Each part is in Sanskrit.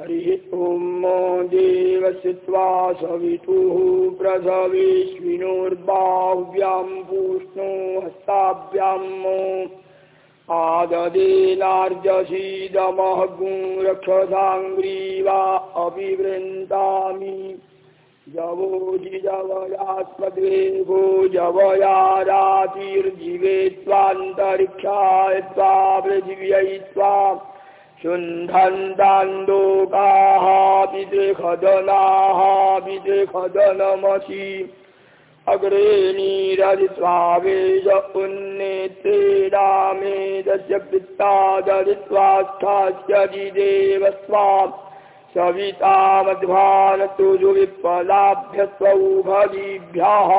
हरिः ॐ देवस्य त्वा सवितुः प्रसविष्विनोर्बाह्व्यां पूष्णो हस्ताभ्याम् आददेनार्जसीदमः गुरक्षसाङ्ग्रीवा अभिवृन्दामि। जवोजि जवयास्मद्वेगो जवया रातिर्जिवे त्वान्तरिक्षाय त्वा पृथिव्यै त्वा विदृखदनमसि अग्रे नीरदित्वावेश उन्नेत्रे रामेदस्य पित्ता ददित्वास्थास्यदिदेव स्वा सविता मध्वानतुजुविफलाभ्यस्वौभदीभ्यः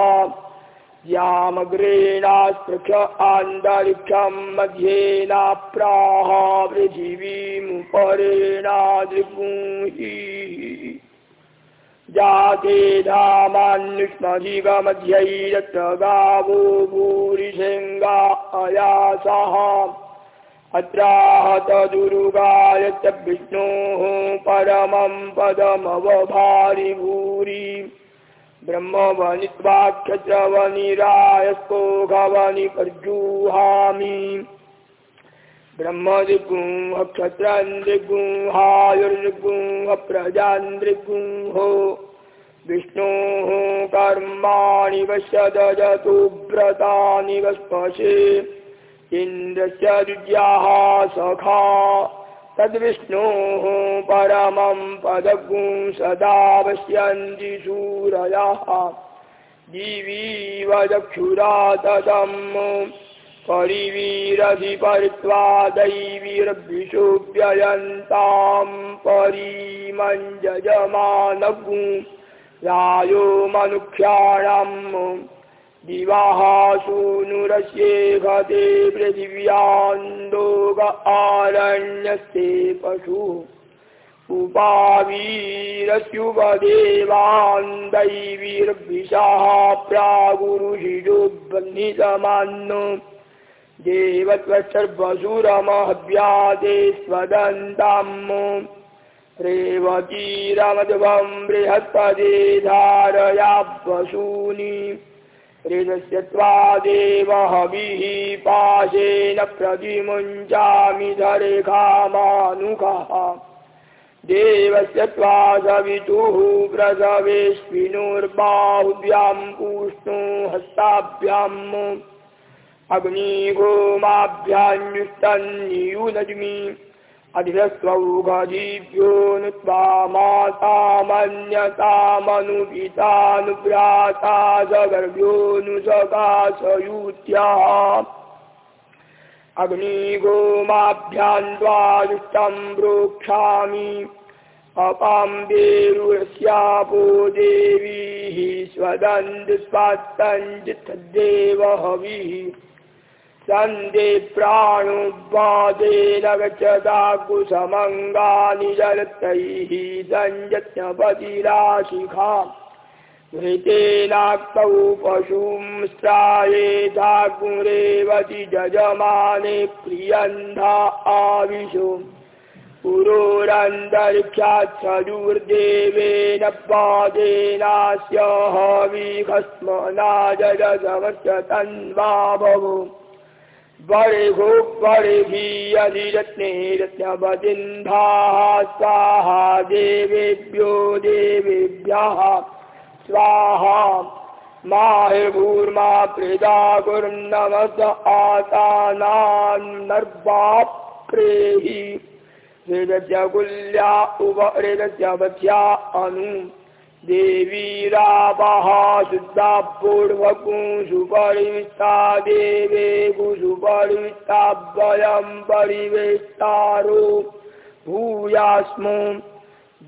यामग्रेणास्पृक्ष आन्तरिक्षं मध्येनाप्राह पृथिवीमुपरेणादृगुंहि जाते धामान्युष्मधिगमध्यैरत्र गावो भूरिशृङ्गा अयासः। अत्राहतदुरुगाय च विष्णोः परमं पदमवभारि भूरि ब्रह्मवनित्वाक्षत्रवनिरायस्पोघवनि पर्जुहामि। प्रजान्द्रिगुंहो विष्णोः कर्माणि वश्यदजतु व्रतानि वस्पशे। इन्द्रस्य द्विज्याः सखा तद्विष्णोः परमं पदगुं सदा पश्यन्ति शूरयः दिवीव चक्षुरा तदम् परिवीरधिपरित्वा दैवीर्भिषुव्ययन्तां परिमञ्जयमानगुं रायो मनुष्याणाम् दिवाः पृथिव्यान्दोग आरण्यस्ते पशुः। उपावीरस्युपदेवान् दैवीर्भिषाः प्रागुरुषिजुबन्नितमान् देवत्वसर्वसुरमहव्यादे स्वदन्ताम् रेवतीरमध्वं बृहत्पदे धारया वसूनि त्वादेव हविः पाशेन प्रतिमुञ्चामि धरेखामानुखः देवस्य त्वा सवितुः प्रसवेश्विनोर्बाहुभ्यां पूष्णो हस्ताभ्याम् अग्निगोमाभ्यान्युष्टन्नियुनज्मि अधिरस्वौघदीभ्यो नु त्वा मातामन्यतामनुपितानुभ्राता सगर्भ्यो नु सकाशयूत्याः अग्निगोमाभ्यां त्वायुष्टं प्रोक्षामि अपाम्बेरुरस्यापो देवीः स्वदन्तिस्वात्तञ्चित्तदेव हविः सन्दे प्राणुवादेन गच्छदाकुसमङ्गानि जलतैः सञ्जज्ञपतिराशिखा घृतेनाक्तौ पशुंस्त्रायेधाग्मुरेवति जजमाने प्रियन्धा आविशो। पुरोरन्तरिक्षाच्छदुर्देवेन पादेनास्य हविखस्मना जजसमस्य तन्वा भवो बड़े घो बड़े भी अधिरत्ने रत्नवजिन्धा स्वाहा देवेभ्यो देवेभ्या स्वाहा माहे भूर्मा माहिर्भूर्मा प्रजागुर्नमस आतानान्नर्वा प्रेहि हृदस्य गुल्या उप हृदस्य वध्या अनु देवीरापः शुद्धा पूर्वकुषु परिविष्टा देवे परिविष्टाभ्ययं परिवेष्टारो भूयास्मो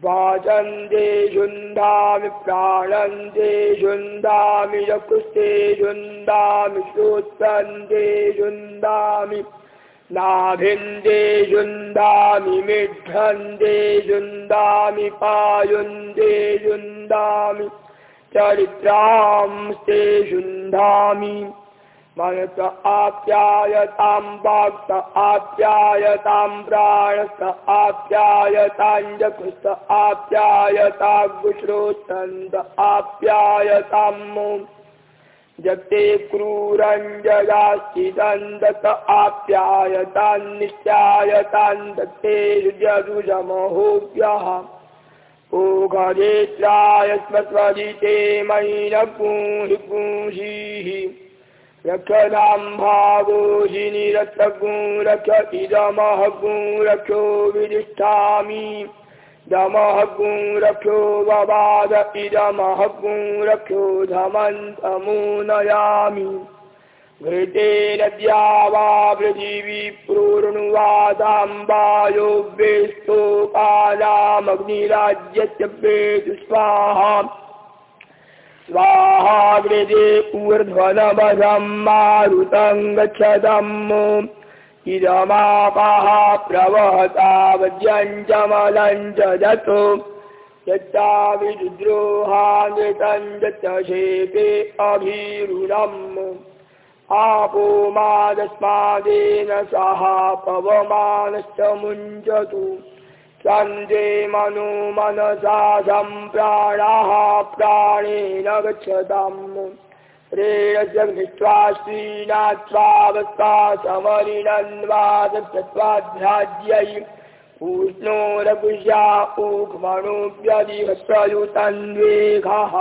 वाचन्ते शुन्धामि प्राणन्ते शुन्धामि चक्षुस्ते शुन्धामि श्रोत्रन्ते शुन्धामि नाभिन्दे शुन्दामि मिढ्ढन्दे शुन्दामि पायुन्दे शुन्दामि चरित्रांस्ते शुन्धामि मनस आप्यायतां वाक्स आप्यायतां प्राणस आप्यायताञ्जकृत आप्यायताग्श्रोतन्त आप्यायताम् जते क्रूरञ्जयाश्चिदन्दत आप्यायतान्निश्चायतान्दते जरुजमहोभ्यः ओघरेत्राय स्वस्वजिते मयि न पूहि पूषीः रक्षदाम्भागोहिनिरथगुं रक्ष इदमः गुं रक्षो विधिष्ठामि दमः गुं रक्षो ववाद इदमः गुं रक्षो धमन्तमो नयामि घृतेरद्या वा पृथिवी पूर्णुवादाम्बायो वेस्तोकालामग्निराज्यस्य वेदु स्वाहा स्वाहाग्निजे ऊर्ध्वनवधं मारुतं गच्छदम् इदमापः प्रवहतावज्यञ्जमलं च दतो यच्चाविद्रोहानृतं शेते अभिरुणम्। आपो मादस्मादेन सह पवमानश्च मुञ्चतु सन्धे मनो मनसा सम्प्राणाः प्राणेन गच्छताम् रेणजग्नित्वा श्रीनात्वावस्ता समरिणन्वादत्वाध्याज्यै उष्णोरकुशा ऊक्मणोऽप्यधिहस्वयुतन्वेघः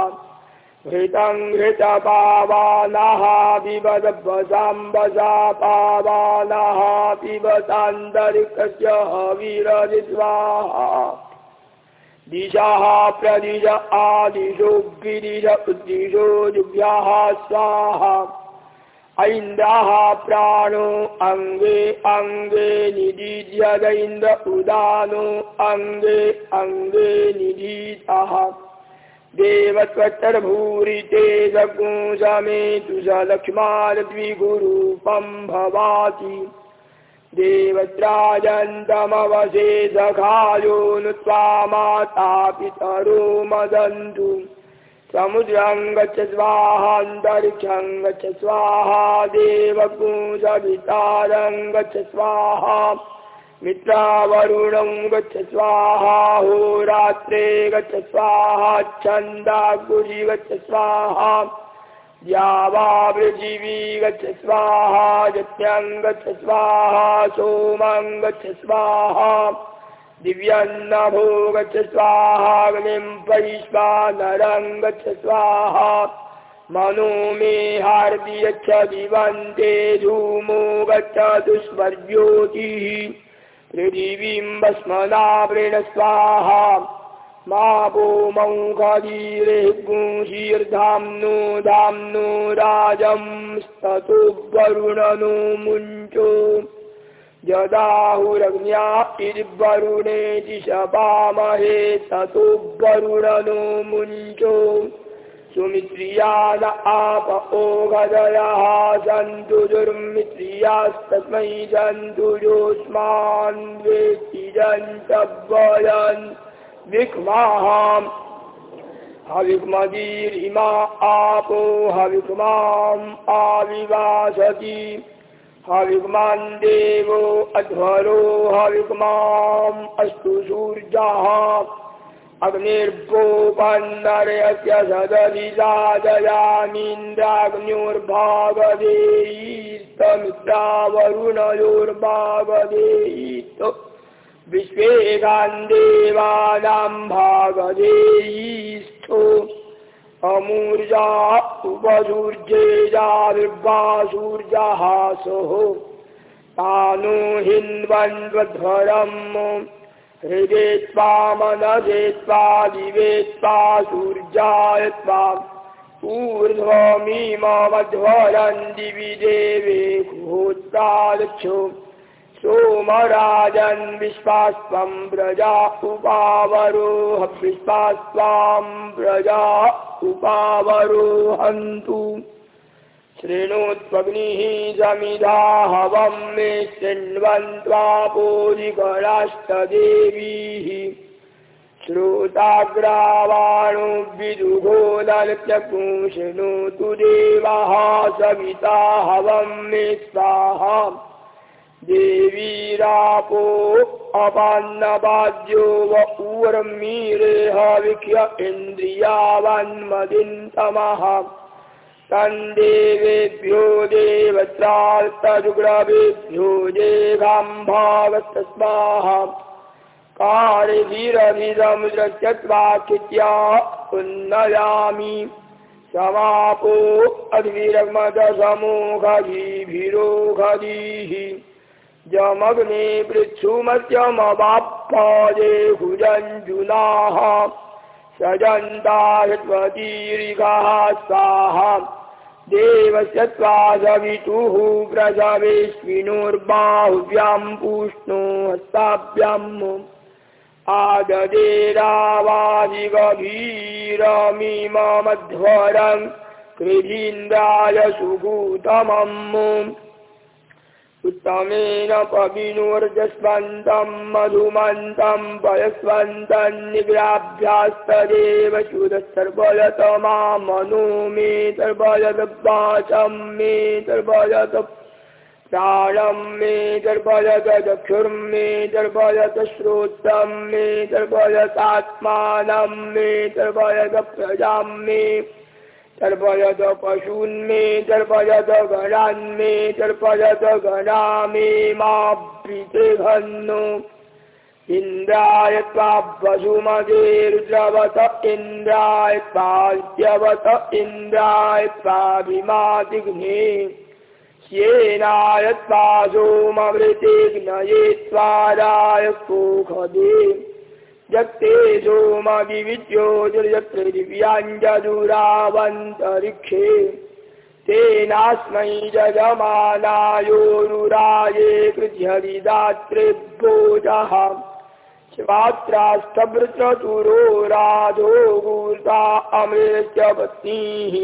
घृतं घृतपावानः पिबद्वसाम्बसा पावानः पिबतान्तरिकस्य हविरजित्वाहा दिशः प्रदिश आदिशो गिरिश उद्दिशो दिव्याः स्वाहा। ऐन्द्रः प्राणो अङ्गे अङ्गे निदीध्यदैन्द्र उदानो अङ्गे अङ्गे निदीतः। देवत्वत्तर्भूरिते सकुंसमेतु स लक्ष्माद्विगुरूपं भवाति देवत्राजन्तमवशे सखायो नु त्वा माता पितरो मदन्तु समुद्रं गच्छ स्वाहान्तरिक्षं गच्छ स्वाहा देवकुंसवितारं गच्छ स्वाहा मित्रावरुणं गच्छ स्वाहा होरात्रे गच्छ स्वाहा छन्दागुरि गच्छ स्वाहा द्यावावृजीवी गच्छ स्वाहा जत्यं गच्छ स्वाहा, सोमं गच्छ स्वाहा दिव्यन्नभो गच्छ स्वाहा मनो मे हार्दि यच्छ धूमो गच्छ दुष्वर्ज्योतिः पृथिवीं भस्मनावृण स्वाहा। वो मौघधीरेगुंशीर्धाम्नो धाम्नो राजं स्ततो वरुणनो मुञ्चो। यदाहुरग्न्या इद्वरुणेति शपामहे ततो वरुणनो मुञ्चो। सुमित्रिया न आप ओघदयः सन्तु दुर्मित्रियास्तस्मै सन्तु योऽस्मान् विक्माहाम् हविक्मदीरिमा आपो हविक्माम् आविवासति। हविक्मान् देवो अध्वरो हविक्माम् अस्तु सूर्यः। अग्निर्भोपन्नरस्य सदधिराजयानीन्द्राग्न्योर्भागधेयीस्तमित्रावरुणयोर्भागधेयीत् सोः। तानो हिन्वन्वध्वरम् हृदे त्वा मनसे त्वा दिवे त्वा सूर्याय त्वा। ऊर्ध्वमीममध्वरन् दिवि देवे घोत्तादक्षो सोमराजन् विश्वास्त्वं व्रजा उपावरोह विश्वास्त्वां व्रजा उपावरोहन्तु। शृणोत्वग्निः समिधा हवं मे शृण्वन्त्वापोदिकराष्टदेवीः श्रोताग्रावाणो विदुघोदत्यपुंशृणोतु देवः सविता हवं मे स्वाहा देवीरापो अपान्नवाद्यो व ऊर्मीरेहविख्य इन्द्रियावन्मदिन्तमः। तन्देवेभ्यो देवत्रास्तजुग्रवेभ्यो देवाम्भावस्तस्माः कार्यधीरभिदमुद्रत्यत्वाकृत्या उन्नयामि। समापो अद्विरग्मदसमोघीभिरोघीः जमग्ने पृच्छुमत्यमवाप्पादे भुजञ्जुनाः सजन्तायत्वतीरिकाः स्वाहा। देवस्य त्वा सवितुः प्रसवेश्विनोर्बाहुव्यां पूष्णो हस्ताभ्याम् आददेरावादिगभीरमिमध्वरम् कृधीन्द्राय सुभूतमम् उत्तमेन पविनोर्जस्वन्तम् मधुमन्तम् पयस्वन्तम् निग्राभ्यास्तदेव शुदसर्वयत मनो मे वाचम् मे सर्वयत प्राणम् मे सर्वयत चक्षुर्मे सर्वयत श्रोत्रम् मे सर्वयतात्मानम् मे सर्वयत प्रजाम् मे तर्पयत पशून्मे तर्पयत गणान्मे तर्पयत गणा मे प्रीतिघन्नु इन्द्राय त्वा वसुमदे रुद्रवत इन्द्राय त्वाद्यवत इन्द्राय त्वाभिमातिघ्ने श्येनाय त्वा सोमवृतिघ्नये त्वाराय कोखदे यत्ते सोमविविद्योतिर्यत्र दिव्याञ्जदुरावन्तरिक्षे तेनास्मै जगमानायोरुराये कृत्यहरिदात्रेभ्योजः शिवात्राष्टवृततुरो राधो गूर्ता अमृत्य पत्नीः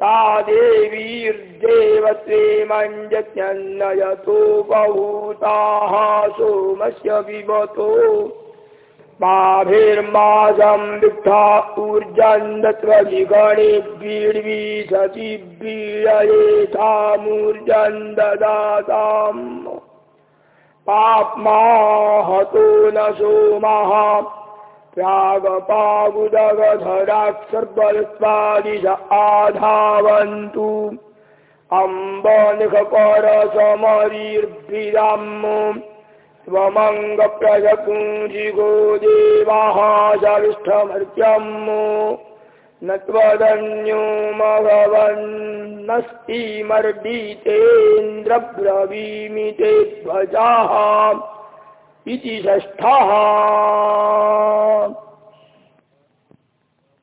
ता देवीर्देवत्वे मञ्जत्यन्नयतो बहूताः सोमस्य विवतो माभिर्मासं विद्धा ऊर्जन्दत्वजिगणेभिर्वीसतिभियेथामूर्जन् ददाताम् पाप्माहतो न सोमः। प्रागपागुदगधराक्षर्बलत्वादिश आधावन्तु। अम्बनिखपरसमरीर्भिराम् स्वमङ्गप्रजपूजिगो देवाः चविष्ठमर्त्यम् न त्वदन्यो मघवन्नस्तिमर्दितेन्द्रब्रवीमि ते ध्वजाः। इति षष्ठः